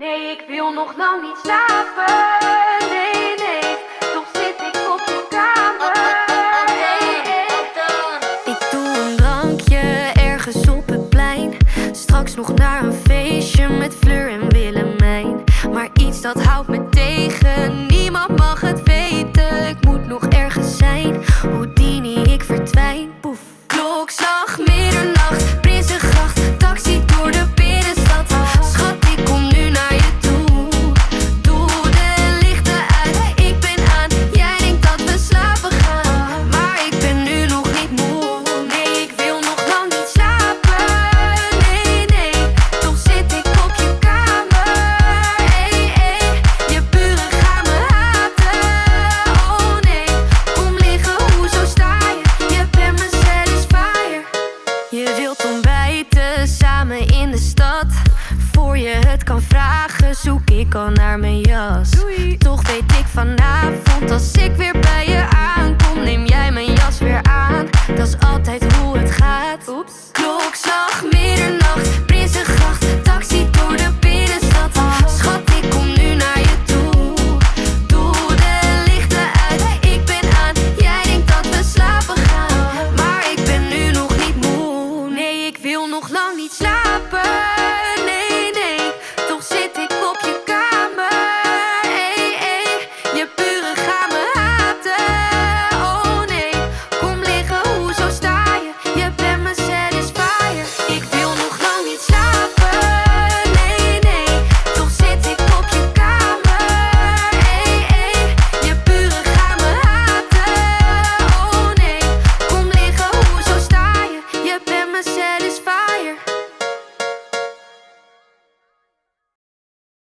Nee, ik wil nog lang niet slapen. Nee, nee, toch zit ik op mijn kamer. Ik doe een drankje ergens op het plein. Straks nog naar een feestje met Fleur en Willemijn. Maar iets dat houdt me het kan vragen, zoek ik al naar mijn jas. Doei. Toch weet ik vanavond, als ik weer bij je aankom, neem jij mijn jas weer aan. Dat is altijd hoe het gaat. Oeps. Klokslag, middernacht, prinsengracht, taxi door de binnenstad. Schat, ik kom nu naar je toe. Doe de lichten uit, ik ben aan. Jij denkt dat we slapen gaan, maar ik ben nu nog niet moe. Nee, ik wil nog lang niet slapen.